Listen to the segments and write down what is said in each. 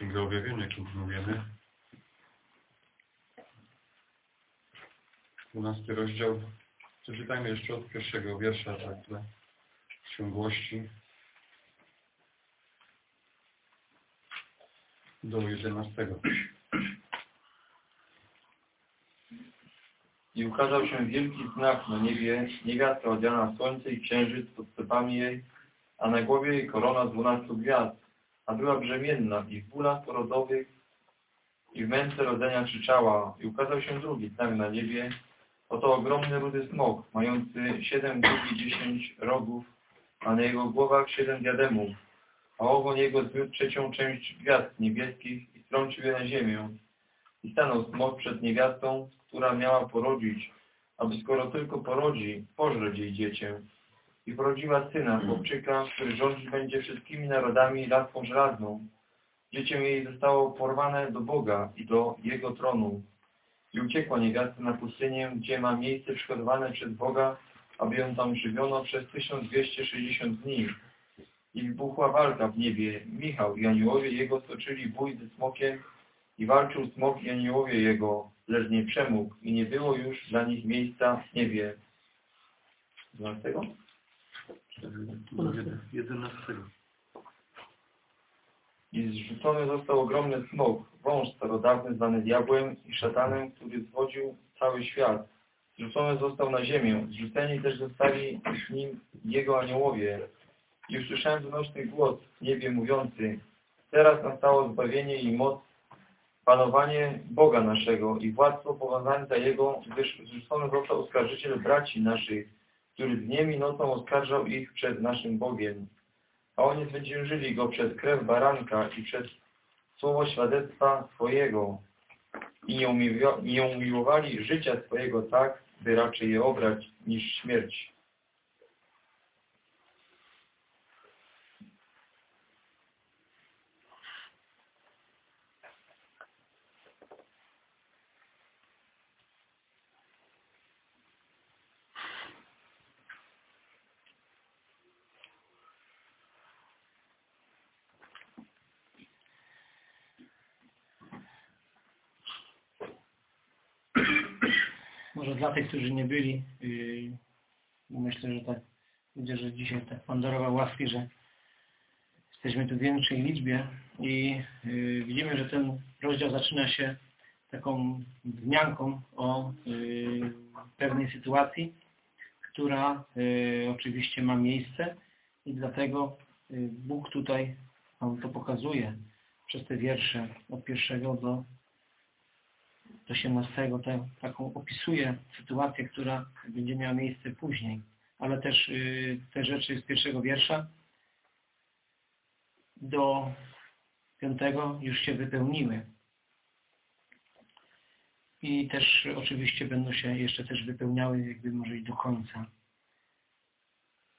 Księgę Objawienia kontynuujemy. 12 rozdział. Przeczytajmy jeszcze od pierwszego wiersza, tak dla ciągłości. Do 11. I ukazał się wielki znak na niebie, niewiasta odziana w słońce i księżyc pod stopami jej, a na głowie jej korona z dwunastu gwiazd, a była brzemienna i w bólach porodowych i w męce rodzenia krzyczała. I ukazał się drugi znak na niebie, oto ogromny rudy smok, mający siedem głów i dziesięć rogów, a na jego głowach siedem diademów, a ogon jego zmiótł trzecią część gwiazd niebieskich i strącił je na ziemię. I stanął smok przed niewiastą, która miała porodzić, aby skoro tylko porodzi, pożreć jej dziecię. I porodziła syna, chłopczyka, który rządzić będzie wszystkimi narodami laską żelazną. Dziecię jej zostało porwane do Boga i do Jego tronu. I uciekła niewiasta na pustynię, gdzie ma miejsce przygotowane przez Boga, aby ją tam żywiono przez 1260 dni. I wybuchła walka w niebie. Michał i aniołowie jego stoczyli bój ze smokiem i walczył smok i aniołowie jego, lecz nie przemógł i nie było już dla nich miejsca w niebie. 12? 11. I zrzucony został ogromny smok, wąż starodawny zwany diabłem i szatanem, który zwodził cały świat. Zrzucony został na ziemię, zrzuceni też zostali z nim jego aniołowie. I usłyszałem donośny głos w niebie mówiący, teraz nastało zbawienie i moc, panowanie Boga naszego i władztwo powiązańca Jego, gdyż zrzucony został oskarżyciel braci naszych, który dniem i nocą oskarżał ich przed naszym Bogiem. A oni zwyciężyli go przez krew baranka i przez słowo świadectwa swojego i nie, umiłowali, życia swojego tak, by raczej je obrać niż śmierć. Może dla tych, którzy nie byli, yy, myślę, że tak widzę, że dzisiaj tak Pan darował łaski, że jesteśmy tu w większej liczbie i yy, widzimy, że ten rozdział zaczyna się taką wzmianką o yy, pewnej sytuacji, która oczywiście ma miejsce i dlatego Bóg tutaj nam to pokazuje przez te wiersze od pierwszego do 18 te, taką opisuje sytuację, która będzie miała miejsce później, ale też y, te rzeczy z pierwszego wiersza do piątego już się wypełniły. I też oczywiście będą się jeszcze też wypełniały jakby może i do końca.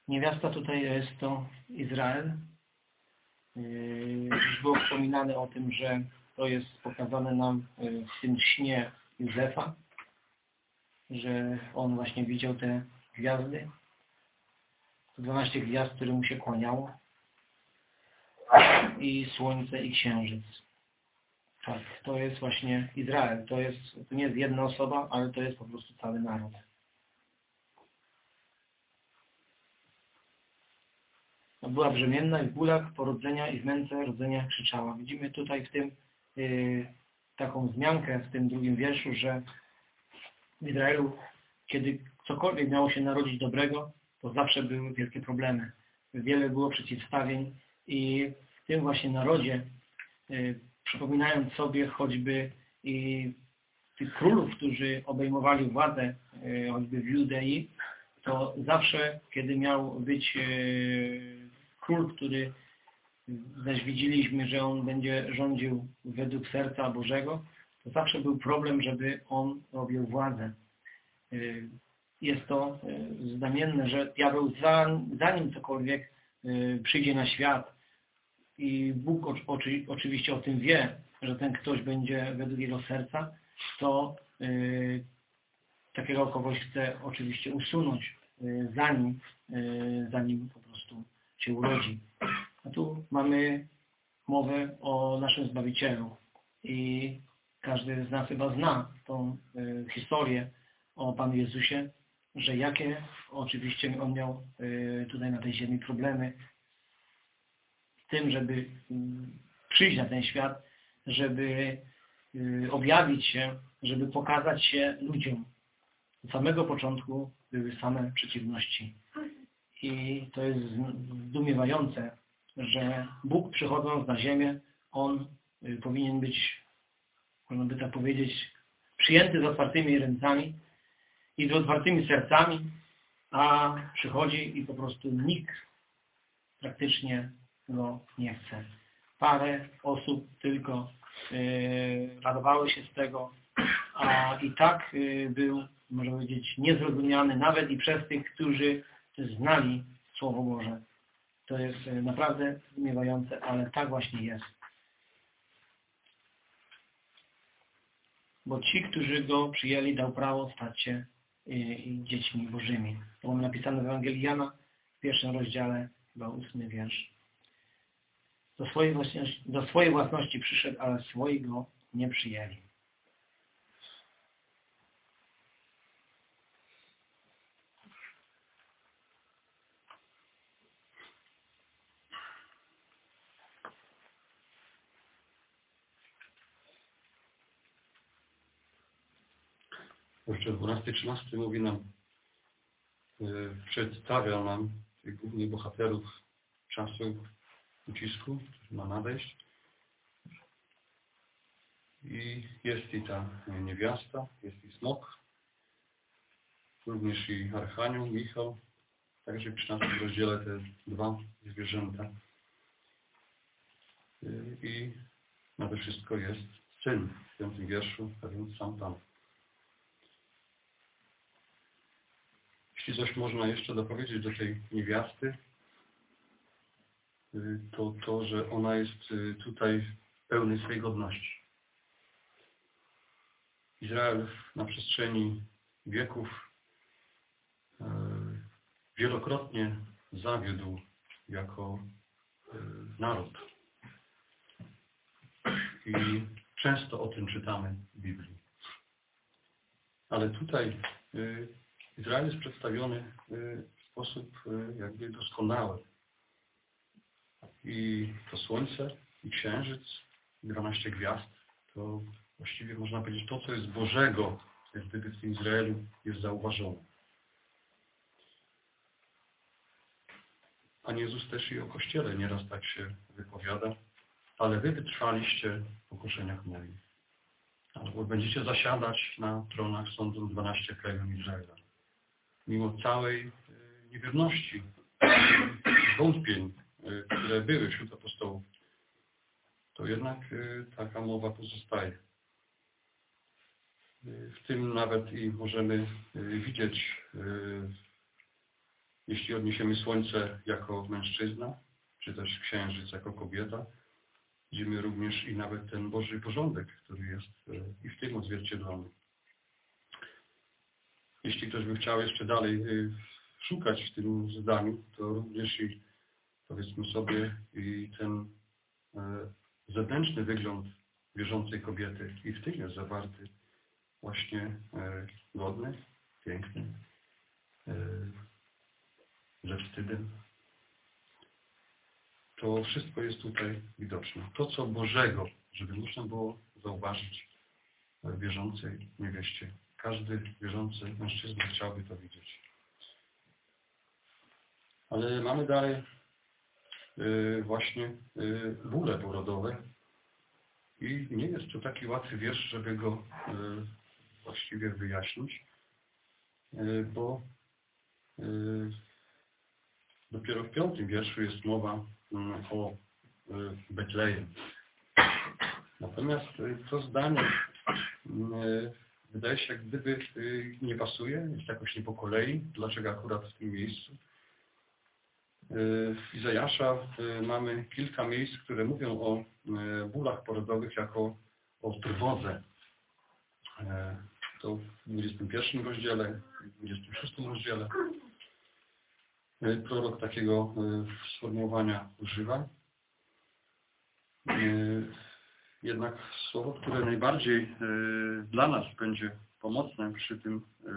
Niewiasta tutaj jest to Izrael. Yy, już było wspominane o tym, że to jest pokazane nam y, w tym śnie Józefa, że on właśnie widział te gwiazdy. 12 gwiazd, które mu się kłaniało. I słońce i księżyc. Tak, to jest właśnie Izrael. To, jest, to nie jest jedna osoba, ale to jest po prostu cały naród. Była brzemienna i w bólach porodzenia i w męce rodzenia krzyczała. Widzimy tutaj w tym taką wzmiankę w tym drugim wierszu, że w Izraelu, kiedy cokolwiek miało się narodzić dobrego, to zawsze były wielkie problemy. Wiele było przeciwstawień i w tym właśnie narodzie, y, przypominając sobie choćby i tych królów, którzy obejmowali władzę y, choćby w Judei, to zawsze, kiedy miał być król, który zaś widzieliśmy, że on będzie rządził według serca Bożego, to zawsze był problem, żeby on objął władzę. Y, jest to y, znamienne, że diabeł zanim cokolwiek y, przyjdzie na świat i Bóg oczy, oczywiście o tym wie, że ten ktoś będzie według jego serca, to takiego kogoś chce oczywiście usunąć zanim, zanim po prostu się urodzi. A tu mamy mowę o naszym Zbawicielu. I każdy z nas chyba zna tą y, historię o Panu Jezusie, że jakie oczywiście On miał y, tutaj na tej ziemi problemy z tym, żeby y, przyjść na ten świat, żeby y, objawić się, żeby pokazać się ludziom. Od samego początku były same przeciwności. I to jest zdumiewające, że Bóg przychodząc na ziemię, On y, powinien być, można by tak powiedzieć, przyjęty z otwartymi rękami i z otwartymi sercami, a przychodzi i po prostu nikt praktycznie go nie chce. Parę osób tylko y, radowały się z tego, a i tak y, był, można powiedzieć, niezrozumiany nawet i przez tych, którzy znali Słowo Boże. To jest y, naprawdę zdumiewające, ale tak właśnie jest. Bo ci, którzy Go przyjęli, dał prawo stać się y, dziećmi Bożymi. To mamy napisane w Ewangelii Jana w pierwszym rozdziale, chyba ósmy wiersz. Do swojej, własności, do swojej własności przyszedł, ale swoi Go nie przyjęli. Jeszcze 12-13 mówi nam, y, przedstawia nam tych głównych bohaterów czasu ucisku, który ma nadejść. I jest i ta niewiasta, jest i smok, również i Archanioł, Michał, także w 13 rozdziale te dwa zwierzęta. Y, I nade wszystko jest syn w piątym wierszu, a więc sam Pan. Jeśli coś można jeszcze dopowiedzieć do tej niewiasty, y, to to, że ona jest y, tutaj pełny swej godności. Izrael na przestrzeni wieków y, wielokrotnie zawiódł jako naród. I często o tym czytamy w Biblii. Ale tutaj Izrael jest przedstawiony y, w sposób y, jakby doskonały. I to słońce, i księżyc, i 12 gwiazd, to właściwie można powiedzieć to, co jest Bożego, jak gdyby w Izraelu jest zauważone. Pan Jezus też i o Kościele nieraz tak się wypowiada, ale wy wytrwaliście w pokuszeniach moich. Albo będziecie zasiadać na tronach sądu 12 plemion Izraela mimo całej e, niewierności, wątpień, e, które były wśród apostołów, to jednak e, taka mowa pozostaje. W tym nawet i możemy widzieć, jeśli odniesiemy Słońce jako mężczyzna, czy też Księżyc jako kobieta, widzimy również i nawet ten Boży porządek, który jest i w tym odzwierciedlony. Jeśli ktoś by chciał jeszcze dalej y, szukać w tym zdaniu, to również i powiedzmy sobie i ten e, zewnętrzny wygląd wierzącej kobiety i w tym jest zawarty właśnie e, godny, piękny, e, ze wstydem. To wszystko jest tutaj widoczne. To, co Bożego, żeby można było zauważyć w wierzącej niewieście każdy wierzący mężczyzna chciałby to widzieć. Ale mamy dalej y, właśnie y, bóle porodowe i nie jest to taki łatwy wiersz, żeby go y, właściwie wyjaśnić, bo dopiero w piątym wierszu jest mowa mm, o Betlejem. Natomiast to zdanie wydaje się jak gdyby y, nie pasuje, jest jakoś nie po kolei. Dlaczego akurat w tym miejscu? Y, w Izajasza y, mamy kilka miejsc, które mówią o bólach porodowych jako o trwodze. To w 21 rozdziale, w 26 rozdziale prorok takiego sformułowania używa. Jednak słowo, które najbardziej yy, dla nas będzie pomocne przy tym yy,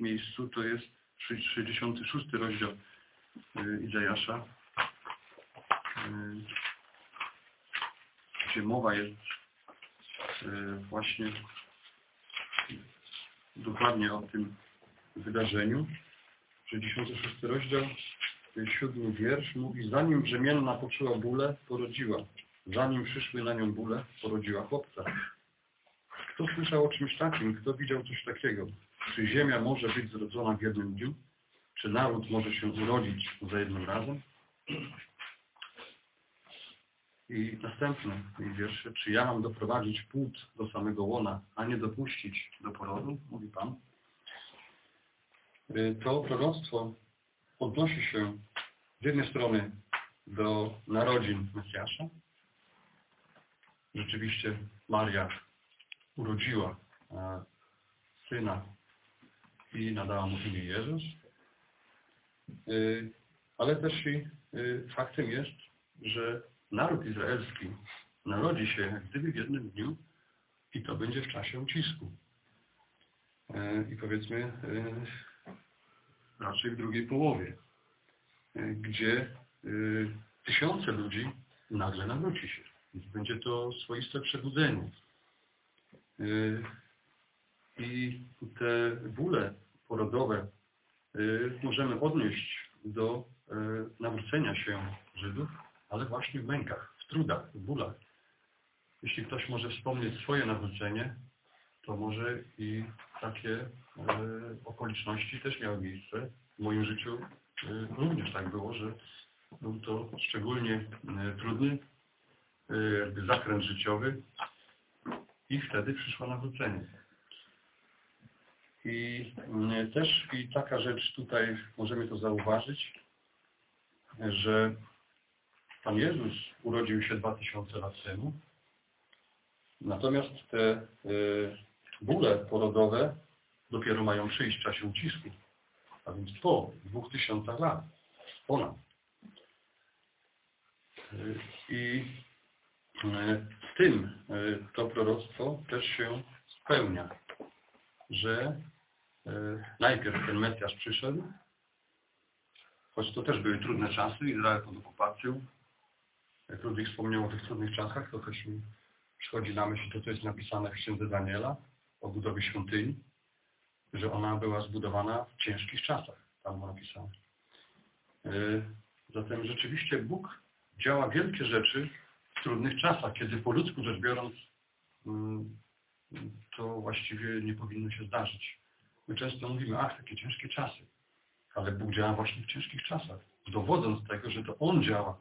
miejscu, to jest 66 rozdział yy, Izajasza, gdzie mowa jest właśnie dokładnie o tym wydarzeniu. 66 rozdział, yy, siódmy wiersz mówi, zanim brzemienna poczuła bóle, porodziła. Zanim przyszły na nią bóle, porodziła chłopca. Kto słyszał o czymś takim? Kto widział coś takiego? Czy ziemia może być zrodzona w jednym dniu? Czy naród może się urodzić za jednym razem? I następne wiersze. Czy ja mam doprowadzić płód do samego łona, a nie dopuścić do porodu? Mówi Pan. Y, To proroctwo odnosi się z jednej strony do narodzin Mesjasza. Rzeczywiście Maria urodziła e, syna i nadała mu imię Jezus. Y, Ale też i y, faktem jest, że naród izraelski narodzi się jak gdyby w jednym dniu i to będzie w czasie ucisku. E, I powiedzmy e, raczej w drugiej połowie, e, gdzie tysiące ludzi nagle nawróci się. Więc będzie to swoiste przebudzenie. Y, I te bóle porodowe y, możemy odnieść do y, nawrócenia się Żydów, ale właśnie w mękach, w trudach, w bólach. Jeśli ktoś może wspomnieć swoje nawrócenie, to może i takie okoliczności też miały miejsce. W moim życiu również tak było, że był to szczególnie trudny jakby zakręt życiowy i wtedy przyszło nawrócenie. I e, też i taka rzecz tutaj możemy to zauważyć, że Pan Jezus urodził się 2000 lat temu, natomiast te e, bóle porodowe dopiero mają przyjść w czasie ucisku, a więc po 2000 lat, ponad. E, I e, w tym e, to proroctwo też się spełnia, że e, najpierw ten Mesjasz przyszedł, choć to też były trudne czasy, Izrael pod okupacją. Jak Ludwik wspomniał o tych trudnych czasach, to też mi przychodzi na myśl to, co jest napisane w księdze Daniela o budowie świątyni, że ona była zbudowana w ciężkich czasach. Tam było napisane. Zatem rzeczywiście Bóg działa wielkie rzeczy w trudnych czasach, kiedy po ludzku rzecz biorąc mm, to właściwie nie powinno się zdarzyć. My często mówimy, ach, takie ciężkie czasy. Ale Bóg działa właśnie w ciężkich czasach, dowodząc tego, że to On działa,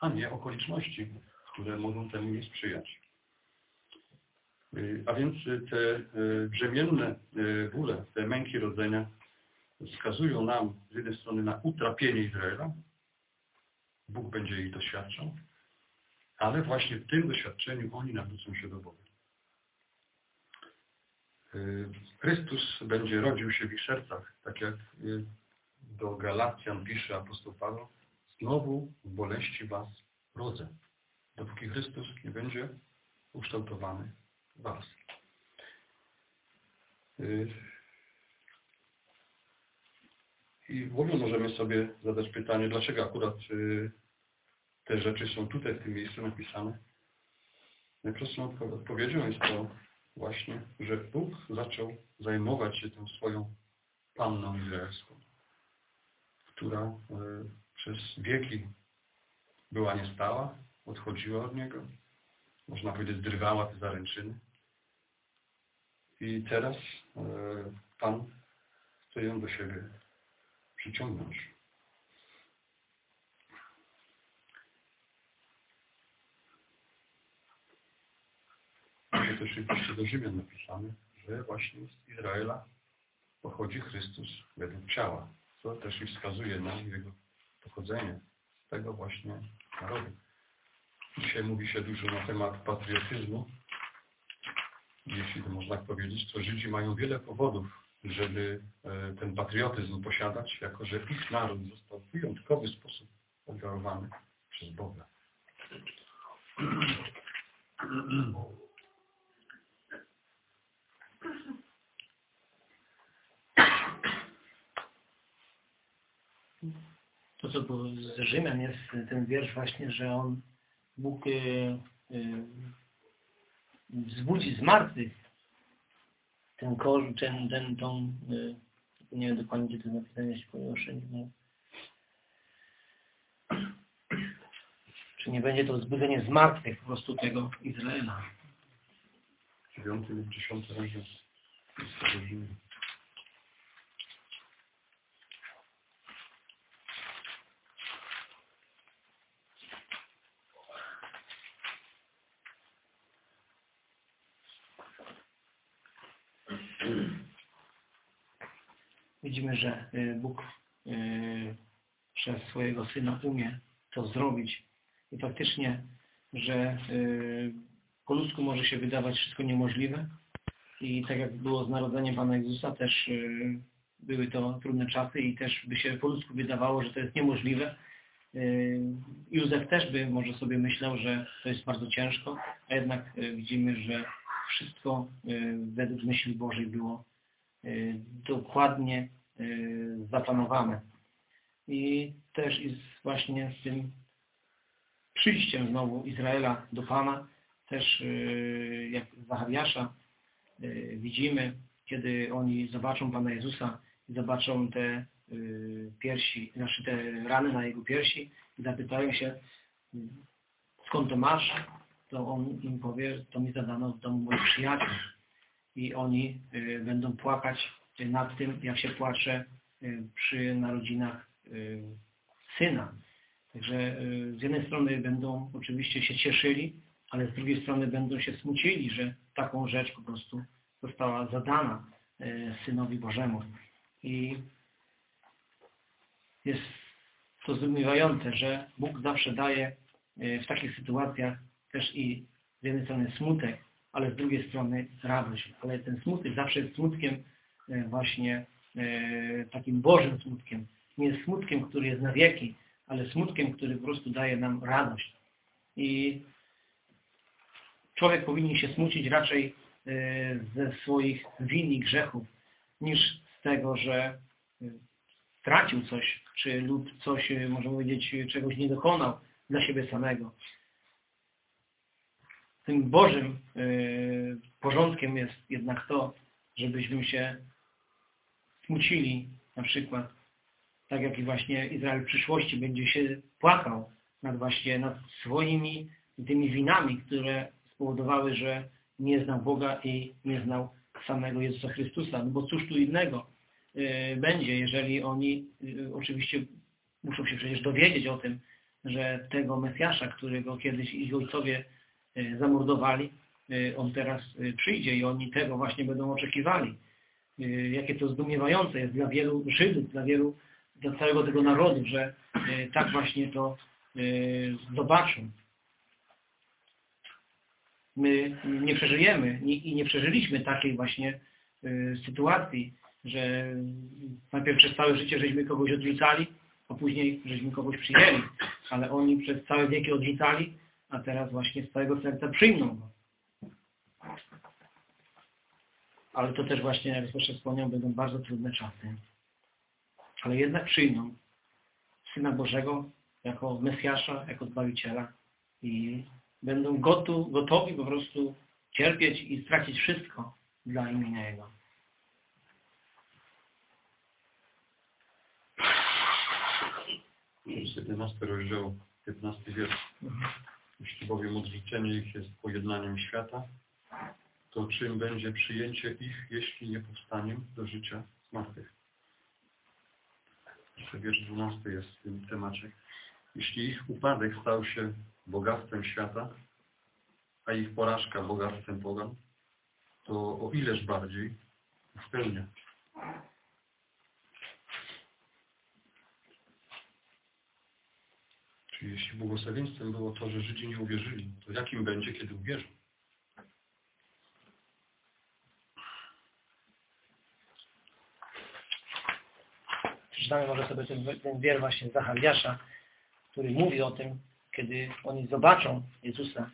a nie okoliczności, które mogą temu nie sprzyjać. Y, A więc te y, brzemienne y, bóle, te męki rodzenia wskazują nam z jednej strony na utrapienie Izraela. Bóg będzie ich doświadczał, ale właśnie w tym doświadczeniu oni nawrócą się do Boga. Y, Chrystus będzie rodził się w ich sercach, tak jak y, do Galacjan pisze apostoł Paweł, znowu w boleści was rodzę, dopóki Chrystus nie będzie ukształtowany w was. Y, I w ogóle możemy sobie zadać pytanie, dlaczego akurat te rzeczy są tutaj w tym miejscu napisane. Najprostszą odpo- odpowiedzią jest to właśnie, że Bóg zaczął zajmować się tą swoją panną izraelską, która y, przez wieki była niestała, odchodziła od Niego, można powiedzieć zrywała te zaręczyny. I teraz y, Pan chce ją do siebie przyciągnąć. Jest też liście do Rzymian napisane, że właśnie z Izraela pochodzi Chrystus według ciała, co też i wskazuje na jego pochodzenie z tego właśnie narodu. Dzisiaj mówi się dużo na temat patriotyzmu. Jeśli to można tak powiedzieć, to Żydzi mają wiele powodów, żeby e, ten patriotyzm posiadać, jako że ich naród został w wyjątkowy sposób obdarowany przez Boga. To, co z Rzymian jest ten wiersz właśnie, że on Bóg y, y, wzbudzi z martwych ten kor, ten, ten, tą, y, nie wiem dokładnie, gdzie to napisane, jeśli ponieważ nie Czy nie będzie to wzbudzenie z martwych po prostu tego Izraela. Dziewiąty lub dziesiąty rozdział. Listu do Rzymian. Widzimy, że y, Bóg y, przez swojego Syna umie to zrobić. I faktycznie, że y, po ludzku może się wydawać wszystko niemożliwe. I tak jak było z narodzeniem Pana Jezusa, też były to trudne czasy i też by się po ludzku wydawało, że to jest niemożliwe. Józef też by może sobie myślał, że to jest bardzo ciężko, a jednak widzimy, że wszystko według myśli Bożej było dokładnie zaplanowane. I też jest właśnie z tym przyjściem znowu Izraela do Pana, też y, jak Zachariasza y, widzimy, kiedy oni zobaczą Pana Jezusa i zobaczą te y, piersi, znaczy te rany na Jego piersi i zapytają się, y, skąd to masz, to On im powie, to mi zadano w domu moich przyjaciół. I oni y, będą płakać nad tym, jak się płacze y, przy narodzinach y, syna. Także y, z jednej strony będą oczywiście się cieszyli, ale z drugiej strony będą się smucili, że taką rzecz po prostu została zadana Synowi Bożemu. I jest to zdumiewające, że Bóg zawsze daje w takich sytuacjach też i z jednej strony smutek, ale z drugiej strony radość. Ale ten smutek zawsze jest smutkiem właśnie y, takim Bożym smutkiem. Nie smutkiem, który jest na wieki, ale smutkiem, który po prostu daje nam radość. I człowiek powinien się smucić raczej e, ze swoich win i grzechów, niż z tego, że e, stracił coś, czy lub coś, e, można powiedzieć, czegoś nie dokonał dla siebie samego. Tym Bożym porządkiem jest jednak to, żebyśmy się smucili na przykład tak jak i właśnie Izrael w przyszłości będzie się płakał nad właśnie nad swoimi tymi winami, które spowodowały, że nie znał Boga i nie znał samego Jezusa Chrystusa. No bo cóż tu innego y, będzie, jeżeli oni y, oczywiście muszą się przecież dowiedzieć o tym, że tego Mesjasza, którego kiedyś ich ojcowie y, zamordowali, on teraz przyjdzie i oni tego właśnie będą oczekiwali. Y, Jakie to zdumiewające jest dla wielu Żydów, dla wielu dla całego tego narodu, że e, tak właśnie to e, zobaczą. My nie przeżyjemy i nie przeżyliśmy takiej właśnie sytuacji, że najpierw przez całe życie żeśmy kogoś odrzucali, a później żeśmy kogoś przyjęli, ale oni przez całe wieki odrzucali, a teraz właśnie z całego serca przyjmą go. Ale to też właśnie, jak proszę wspomniał, będą bardzo trudne czasy ale jednak przyjmą Syna Bożego jako Mesjasza, jako Zbawiciela i będą gotu, gotowi po prostu cierpieć i stracić wszystko dla imienia Jego. Jest 11 rozdział, 15 wiersz. Jeśli bowiem odrzucenie ich jest pojednaniem świata, to czym będzie przyjęcie ich, jeśli nie powstaniem do życia zmartwych? Jeszcze wiersz 12 jest w tym temacie. Jeśli ich upadek stał się bogactwem świata, a ich porażka bogactwem pogan, to o ileż bardziej spełnia. Czyli jeśli błogosławieństwem było to, że Żydzi nie uwierzyli, to jakim będzie, kiedy uwierzą? Przeczytamy może sobie ten, ten wiersz właśnie Zachariasza, który mówi o tym, kiedy oni zobaczą Jezusa.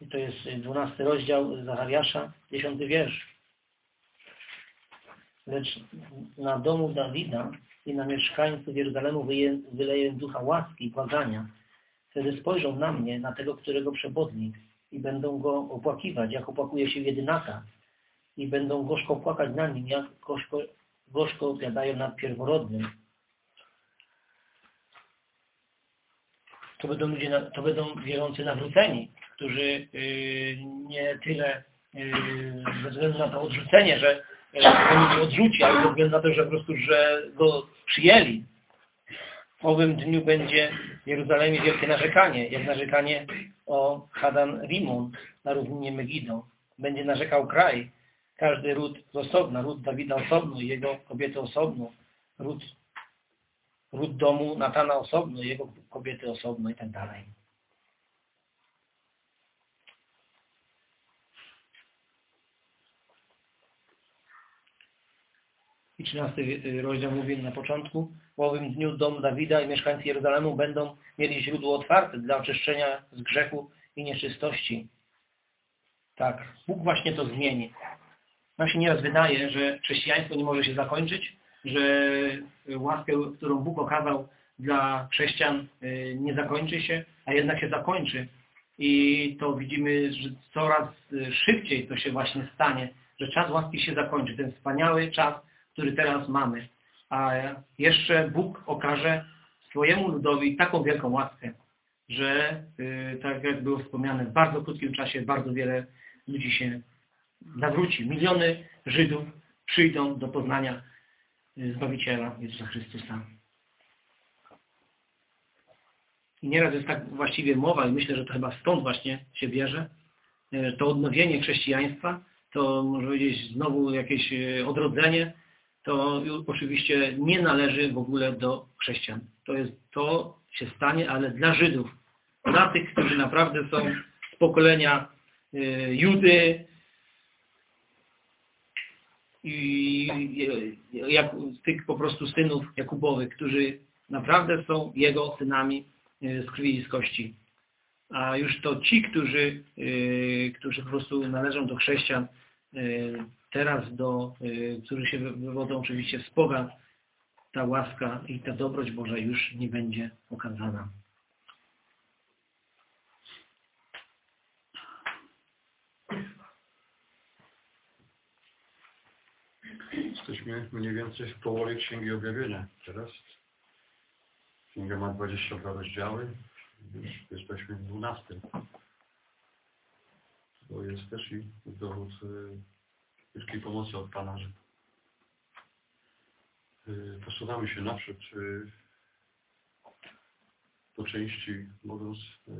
I to jest 12 rozdział Zachariasza, 10 wiersz. Lecz na domu Dawida i na mieszkańców Jeruzalemu wyleję ducha łaski i błagania. Wtedy spojrzą na mnie, na tego, którego przewodnik i będą go opłakiwać, jak opłakuje się jedynaka i będą gorzko płakać na nim, jak gorzko, gorzko opowiadają nad pierworodnym. To będą ludzie, to będą wierzący nawróceni, którzy yy, nie tyle yy, ze względu na to odrzucenie, że yy, on nie odrzuci, ale ze względu na to, że po prostu, że go przyjęli. W owym dniu będzie w Jeruzalemie wielkie narzekanie, jak narzekanie o Hadan Rimon na równinie Megido. Będzie narzekał kraj, każdy ród z osobna, ród Dawida osobno, jego kobiety osobno, ród, ród domu Natana osobno, jego kobiety osobno i tak dalej. I 13 rozdział mówi na początku, w owym dniu dom Dawida i mieszkańcy Jeruzalemu będą mieli źródło otwarte dla oczyszczenia z grzechu i nieczystości. Tak, Bóg właśnie to zmieni. Nam się nieraz wydaje, że chrześcijaństwo nie może się zakończyć, że łaskę, którą Bóg okazał dla chrześcijan y, nie zakończy się, a jednak się zakończy. I to widzimy, że coraz y, szybciej to się właśnie stanie, że czas łaski się zakończy. Ten wspaniały czas, który teraz mamy. A jeszcze Bóg okaże swojemu ludowi taką wielką łaskę, że y, tak jak było wspomniane, w bardzo krótkim czasie bardzo wiele ludzi się nawróci. Miliony Żydów przyjdą do poznania y, Zbawiciela Jezusa Chrystusa. I nieraz jest tak właściwie mowa i myślę, że to chyba stąd właśnie się bierze, y, to odnowienie chrześcijaństwa, to może powiedzieć znowu jakieś odrodzenie, to oczywiście nie należy w ogóle do chrześcijan. To jest to się stanie, ale dla Żydów, dla tych, którzy naprawdę są z pokolenia y, Judy i jak, tych po prostu synów Jakubowych, którzy naprawdę są jego synami y, z krwi i z kości. A już to ci, którzy, y, którzy po prostu należą do chrześcijan, teraz do, y, którzy się wy- wywodzą oczywiście z pogan, ta łaska i ta dobroć Boża już nie będzie okazana. Jesteśmy mniej więcej w połowie Księgi Objawienia teraz. Księga ma 22 rozdziały. Już jesteśmy w 12. To jest też i dowód y, wielkiej pomocy od Pana, że y, posuwamy się naprzód y, po części, mogąc y,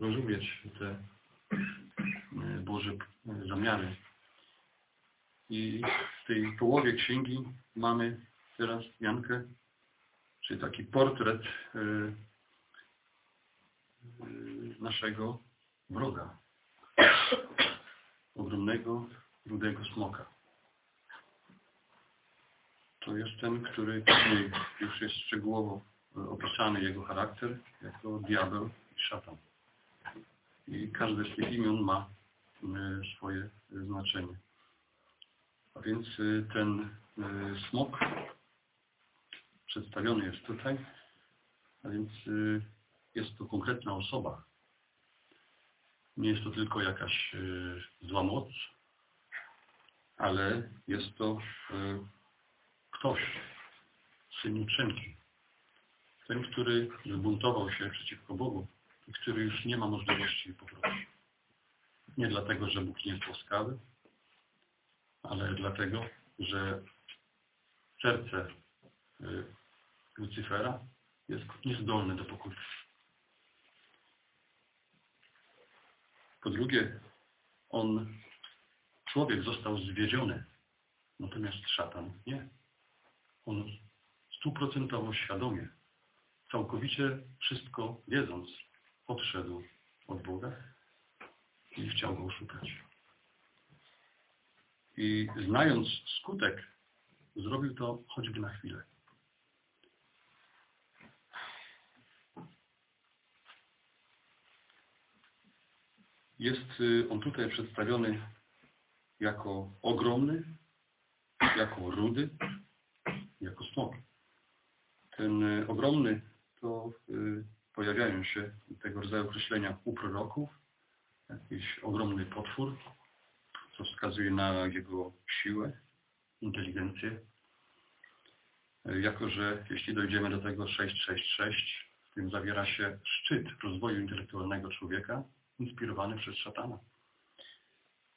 rozumieć te Boże zamiary. I w tej połowie księgi mamy teraz Jankę, czyli taki portret naszego wroga. Ogromnego, rudego smoka. To jest ten, który już jest szczegółowo y, opisany jego charakter jako diabeł i szatan. I każde z tych imion ma y, swoje y, znaczenie. A więc ten smok przedstawiony jest tutaj, a więc jest to konkretna osoba. Nie jest to tylko jakaś zła moc, ale jest to y, ktoś, syn jutrzenki. Ten, który zbuntował się przeciwko Bogu i który już nie ma możliwości powrotu. Nie dlatego, że Bóg nie jest łaskawy, ale dlatego, że serce y, Lucyfera jest niezdolne do pokuty. Po drugie, on, człowiek został zwiedziony, natomiast szatan nie. On stuprocentowo świadomie, całkowicie wszystko wiedząc, odszedł od Boga i chciał go oszukać. I znając skutek, zrobił to choćby na chwilę. Jest y, on tutaj przedstawiony jako ogromny, jako rudy, jako smok. Ten y, ogromny to y, pojawiają się tego rodzaju określenia u proroków, jakiś ogromny potwór, co wskazuje na jego siłę, inteligencję. Y, Jako, że jeśli dojdziemy do tego 666, w tym zawiera się szczyt rozwoju intelektualnego człowieka, inspirowany przez szatana.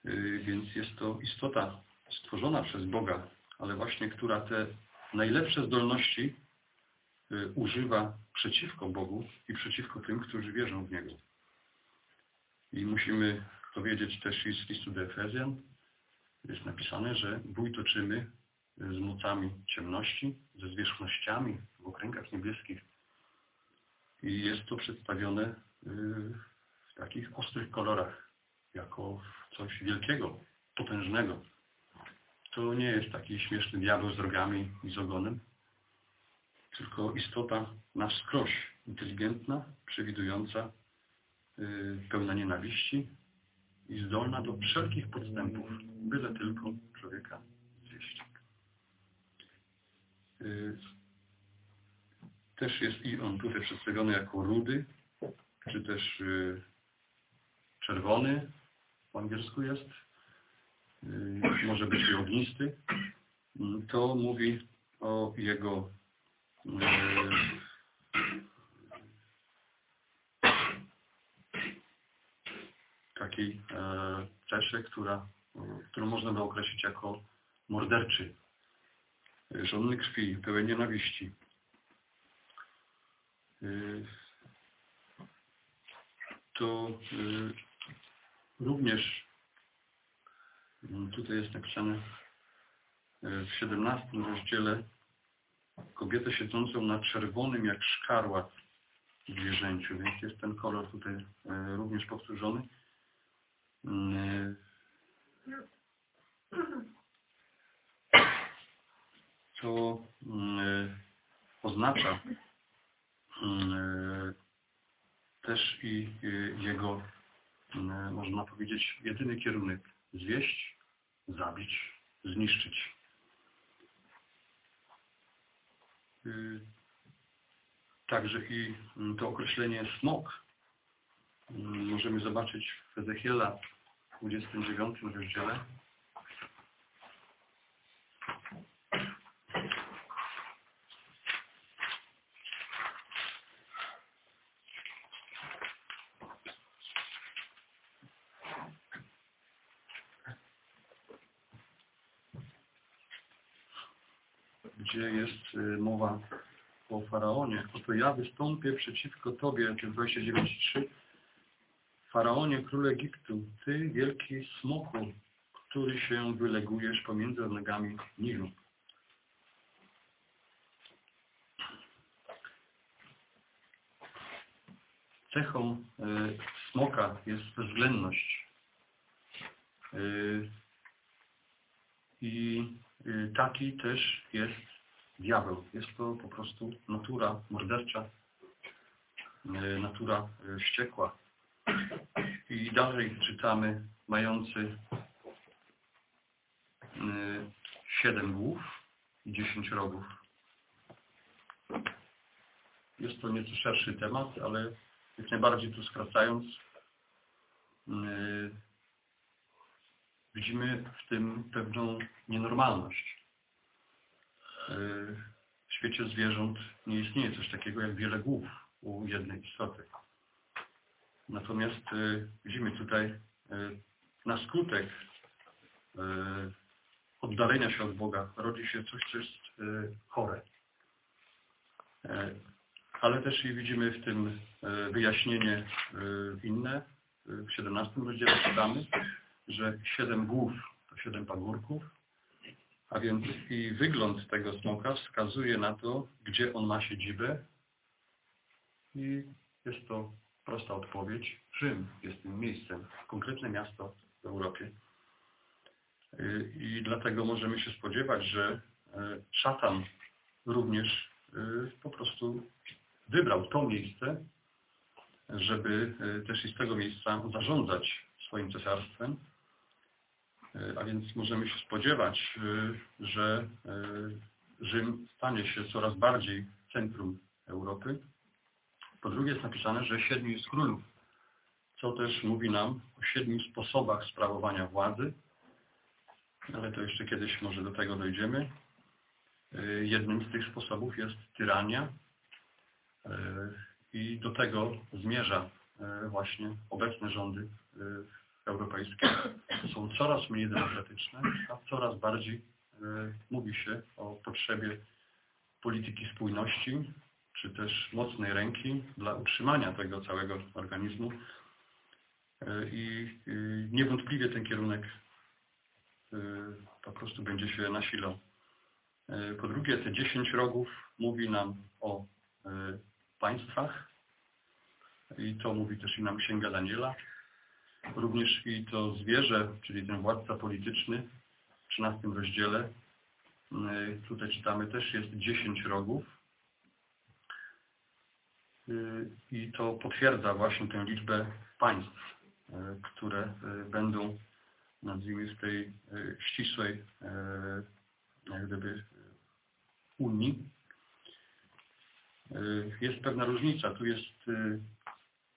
Y, Więc jest to istota stworzona przez Boga, ale właśnie która te najlepsze zdolności y, używa przeciwko Bogu i przeciwko tym, którzy wierzą w Niego. I musimy powiedzieć też i z listu do Efezjan, jest napisane, że bój toczymy z mocami ciemności, ze zwierzchnościami w okręgach niebieskich. I jest to przedstawione y, w takich ostrych kolorach, jako coś wielkiego, potężnego. To nie jest taki śmieszny diabeł z rogami i z ogonem, tylko istota na wskroś inteligentna, przewidująca, yy, pełna nienawiści i zdolna do wszelkich podstępów, byle tylko człowieka zjeść. Yy, też jest i on tutaj przedstawiony jako rudy, czy też yy, czerwony, po angielsku jest, yy, może być i ognisty. To mówi o jego yy, takiej e, cesze, która, którą można by określić jako morderczy, żonny krwi, pełen nienawiści. Yy, To również mm, tutaj jest napisane yy, w 17 rozdziale kobietę siedzącą na czerwonym jak szkarłat zwierzęciu, więc jest ten kolor tutaj yy, również powtórzony. Yy, To yy, oznacza yy, też i jego, można powiedzieć, jedyny kierunek zwieść, zabić, zniszczyć. Yy, Także i mm, to określenie smok mm, możemy zobaczyć w Ezechiela w 29 rozdziale. gdzie jest y, mowa o Oto ja wystąpię przeciwko Tobie, 29.3. Faraonie, król Egiptu, Ty, wielki smoku, który się wylegujesz pomiędzy nogami Nilu. Cechą y, smoka jest bezwzględność. Y, I y, taki też jest diabeł. Jest to po prostu natura mordercza, y, natura y, wściekła. I dalej czytamy, mający y, siedem głów i dziesięć rogów. Jest to nieco szerszy temat, ale jak najbardziej tu skracając, widzimy w tym pewną nienormalność. Y, W świecie zwierząt nie istnieje coś takiego jak wiele głów u jednej istoty. Natomiast y, widzimy tutaj y, na skutek oddalenia się od Boga rodzi się coś, co jest chore. Ale też i widzimy w tym wyjaśnienie inne. W 17 rozdziale czytamy, że siedem głów to siedem pagórków, a więc i wygląd tego smoka wskazuje na to, gdzie on ma siedzibę i jest to Prosta odpowiedź. Rzym jest tym miejscem. Konkretne miasto w Europie. I dlatego możemy się spodziewać, że y, szatan również y, po prostu wybrał to miejsce, żeby y, też i z tego miejsca zarządzać swoim cesarstwem. Y, A więc możemy się spodziewać, y, że y, Rzym stanie się coraz bardziej centrum Europy. Po drugie jest napisane, że siedmiu jest królów, co też mówi nam o siedmiu sposobach sprawowania władzy, ale to jeszcze kiedyś może do tego dojdziemy. Jednym z tych sposobów jest tyrania i do tego zmierza właśnie obecne rządy europejskie. Są coraz mniej demokratyczne, a coraz bardziej y, mówi się o potrzebie polityki spójności, czy też mocnej ręki dla utrzymania tego całego organizmu. Y, I y, niewątpliwie ten kierunek po prostu będzie się nasilał. Po drugie, te dziesięć rogów mówi nam o państwach i to mówi też i nam Księga Daniela. Również i to zwierzę, czyli ten władca polityczny w 13 rozdziale, y, tutaj czytamy też jest dziesięć rogów Y, i to potwierdza właśnie tę liczbę państw, y, które będą nazwijmy w tej ścisłej jak gdyby Unii. Jest pewna różnica. Tu jest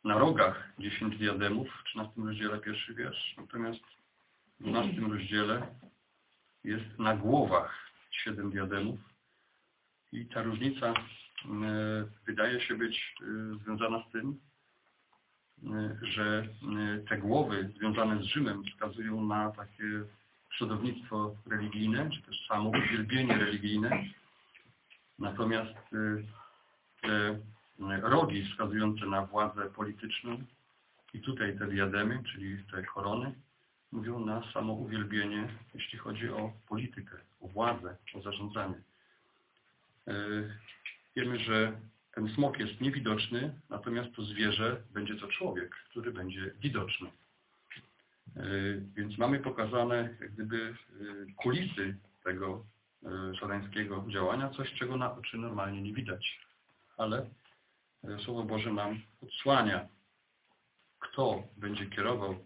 na rogach 10 diademów w 13 rozdziale pierwszy wiersz, natomiast w 12 rozdziale jest na głowach 7 diademów i ta różnica y, wydaje się być y, związana z tym, y, że y, te głowy związane z Rzymem wskazują na takie przodownictwo religijne, czy też samo uwielbienie religijne. Natomiast te rogi wskazujące na władzę polityczną i tutaj te diademy, czyli te korony, mówią na samo uwielbienie, jeśli chodzi o politykę, o władzę, o zarządzanie. Y, Wiemy, że ten smok jest niewidoczny, natomiast to zwierzę będzie to człowiek, który będzie widoczny. Y, Więc mamy pokazane jak gdyby y, kulisy tego szaleńskiego działania, coś czego na oczy normalnie nie widać. Ale Słowo Boże nam odsłania, kto będzie kierował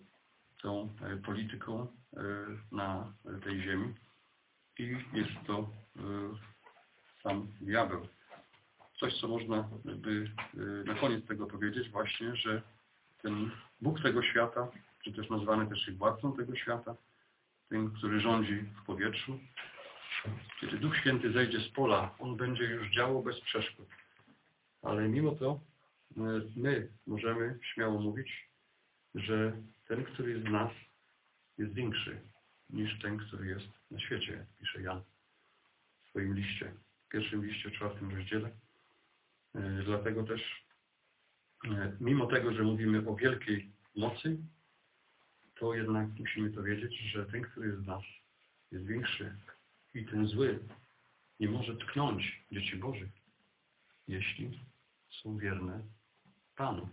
tą y, polityką y, na tej ziemi i jest to y, sam diabeł. Coś, co można by na koniec tego powiedzieć właśnie, że ten Bóg tego świata, czy też nazwany też i władcą tego świata, tym, który rządzi w powietrzu, kiedy Duch Święty zejdzie z pola, On będzie już działał bez przeszkód. Ale mimo to y, my możemy śmiało mówić, że ten, który jest w nas, jest większy niż ten, który jest na świecie, pisze Jan w swoim liście, w pierwszym liście, w czwartym rozdziale. Y, Dlatego też, y, mimo tego, że mówimy o wielkiej mocy, to jednak musimy to wiedzieć, że ten, który jest w nas, jest większy i ten zły nie może tknąć dzieci Bożych, jeśli są wierne Panu.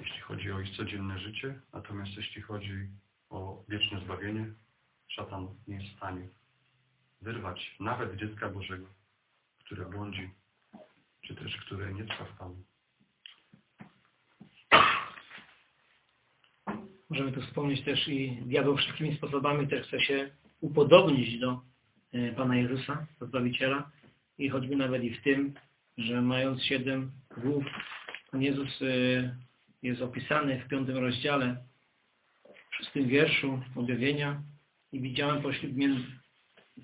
Jeśli chodzi o ich codzienne życie, natomiast jeśli chodzi o wieczne zbawienie, szatan nie jest w stanie wyrwać nawet dziecka Bożego, które błądzi, czy też które nie trwa w Panu. Możemy tu wspomnieć też i diabeł wszystkimi sposobami też chce się upodobnić do e, Pana Jezusa, do Zbawiciela i choćby nawet i w tym, że mając siedem głów, Pan Jezus e, jest opisany w piątym rozdziale, w szóstym wierszu objawienia i widziałem pośród,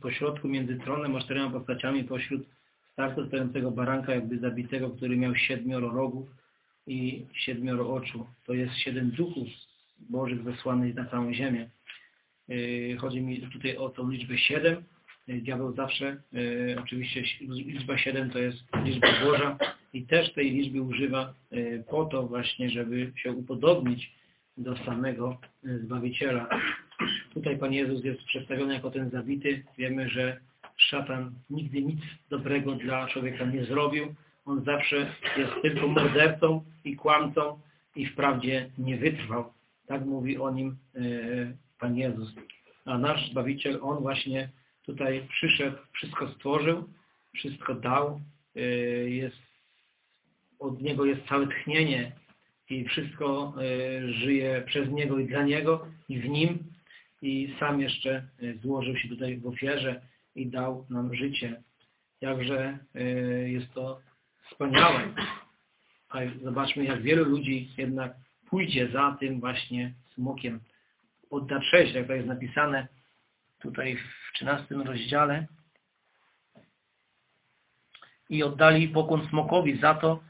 pośrodku między tronem a czterema postaciami pośród startu stojącego baranka jakby zabitego, który miał siedmioro rogów i siedmioro oczu. To jest siedem duchów Bożych zesłanych na całą ziemię. Yy, Chodzi mi tutaj o tą liczbę 7. Yy, Diabeł zawsze, yy, oczywiście liczba 7 to jest liczba Boża i też tej liczby używa yy, po to właśnie, żeby się upodobnić do samego Zbawiciela. Tutaj Pan Jezus jest przedstawiony jako ten zabity. Wiemy, że szatan nigdy nic dobrego dla człowieka nie zrobił, on zawsze jest tylko mordercą i kłamcą i wprawdzie nie wytrwał. Tak mówi o nim Pan Jezus. A nasz Zbawiciel, On właśnie tutaj przyszedł, wszystko stworzył, wszystko dał, e, jest, od Niego jest całe tchnienie i wszystko e, żyje przez Niego i dla Niego i w Nim i sam jeszcze e, złożył się tutaj w ofierze i dał nam życie. Jakże jest to wspaniałe. A zobaczmy, jak wielu ludzi jednak pójdzie za tym właśnie smokiem. Odda cześć, jak to jest napisane tutaj w 13 rozdziale. I oddali pokłon smokowi za to,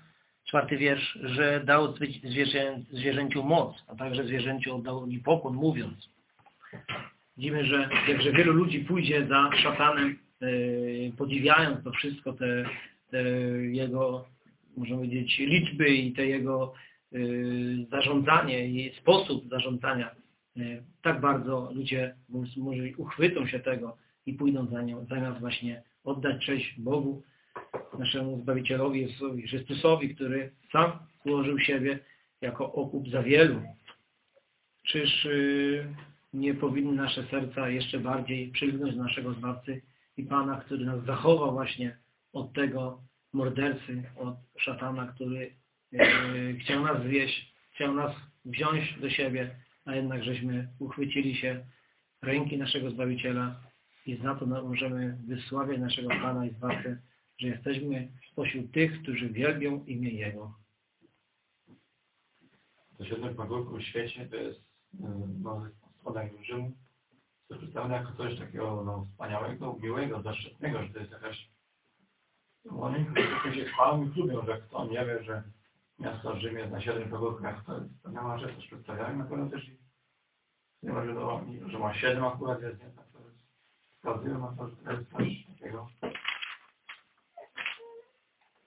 czwarty wiersz, że dał zwie- zwierzę, zwierzęciu moc, a także zwierzęciu oddał mi pokłon, mówiąc. Widzimy, że jakże wielu ludzi pójdzie za szatanem, yy, podziwiając to wszystko, te, te jego, można powiedzieć, liczby i te jego yy, zarządzanie i sposób zarządzania. Yy, tak bardzo ludzie może uchwycą się tego i pójdą za nią, zamiast właśnie oddać cześć Bogu, naszemu Zbawicielowi Jezusowi Chrystusowi, który sam złożył siebie jako okup za wielu. Czyż yy, nie powinny nasze serca jeszcze bardziej przylgnąć do naszego Zbawcy i Pana, który nas zachował właśnie od tego mordercy, od szatana, który yy, chciał nas zwieść, chciał nas wziąć do siebie, a jednak żeśmy uchwycili się ręki naszego Zbawiciela i za to możemy wysławiać naszego Pana i Zbawcę, że jesteśmy spośród tych, którzy wielbią imię Jego. To siedem pagórków w świecie to jest no, Rzymu. To przedstawione jako coś takiego no, wspaniałego, miłego, zaszczytnego, że to jest jakaś no, oni się chwalą i lubią, że kto nie wie, że miasto Rzym jest na siedem pagórkach, to jest wspaniała rzecz, też przedstawiają. Na pewno też i nie ma, że, ma siedem akurat jest, nie? Tak to jest, wskazują na to, że to jest coś takiego.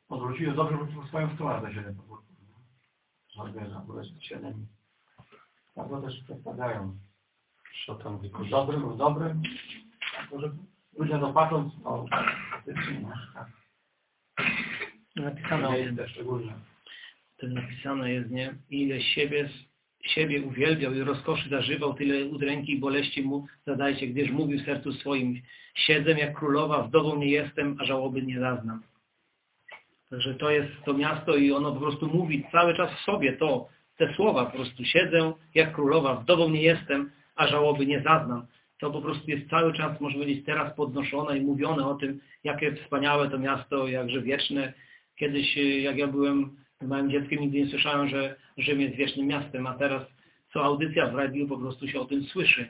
Odwróciły dobrze w swoją stronę te siedem pagórków. Żadne akurat siedem. Tak to też przedstawiają. Szatan tylko dobrym, w dobrym. Może ludzie to patrząc, no, faktycznie, no, tak. Napisano Nie jest szczególnie. Tym napisane jest, nie? Ile siebie, siebie uwielbiał i rozkoszy zażywał, tyle udręki i boleści mu zadajcie, gdyż mówił w sercu swoim, siedzę jak królowa, wdową nie jestem, a żałoby nie zaznam. Także to jest to miasto i ono po prostu mówi cały czas w sobie to, te słowa po prostu, siedzę jak królowa, wdową nie jestem, a żałoby nie zaznam. To po prostu jest cały czas, można powiedzieć, teraz podnoszone i mówione o tym, jakie wspaniałe to miasto, jakże wieczne. Kiedyś, jak ja byłem małym dzieckiem, nigdy nie słyszałem, że Rzym jest wiecznym miastem, a teraz co audycja w radiu po prostu się o tym słyszy,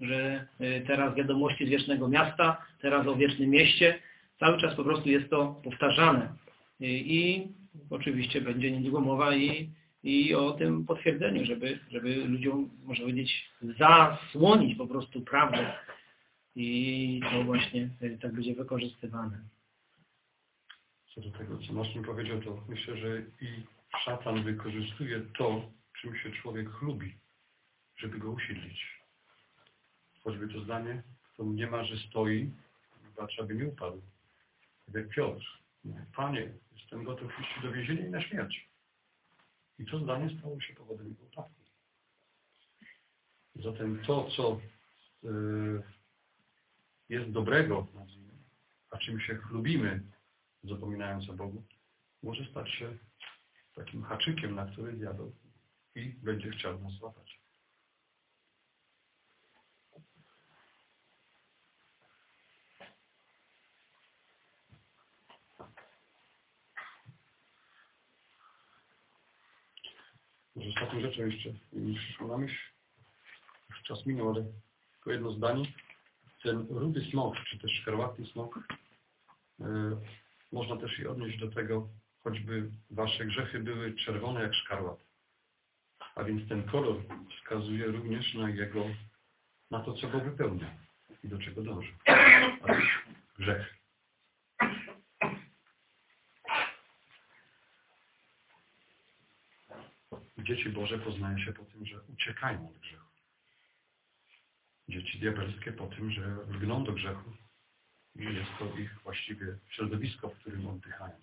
że y, teraz wiadomości z wiecznego miasta, teraz o wiecznym mieście, cały czas po prostu jest to powtarzane. I, i oczywiście będzie niedługo mowa i, i o tym potwierdzeniu, żeby, żeby ludziom, można powiedzieć, zasłonić po prostu prawdę. I to właśnie y, tak będzie wykorzystywane. Co do tego, co Marcin powiedział, to myślę, że i szatan wykorzystuje to, czym się człowiek chlubi, żeby go usiedlić. Choćby to zdanie, kto nie ma, że stoi, zobaczy, aby nie upadł. Jak Piotr. Panie, jestem gotów iść do więzienia i na śmierć. I to zdanie stało się powodem jego upadku. Zatem to, co y, jest dobrego, a czym się chlubimy, zapominając o Bogu, może stać się takim haczykiem, na który diabeł i będzie chciał nas złapać. Może ostatnią rzeczą jeszcze mi przyszło na myśl, już czas minął, ale tylko jedno zdanie. Ten rudy smok, czy też szkarłatny smok, yy, można też i odnieść do tego, choćby wasze grzechy były czerwone jak szkarłat. A więc ten kolor wskazuje również na jego, na to, co go wypełnia i do czego dąży. A więc grzech. Dzieci Boże poznają się po tym, że uciekają od grzechu. Dzieci diabelskie po tym, że lgną do grzechu i jest to ich właściwie środowisko, w którym oddychają.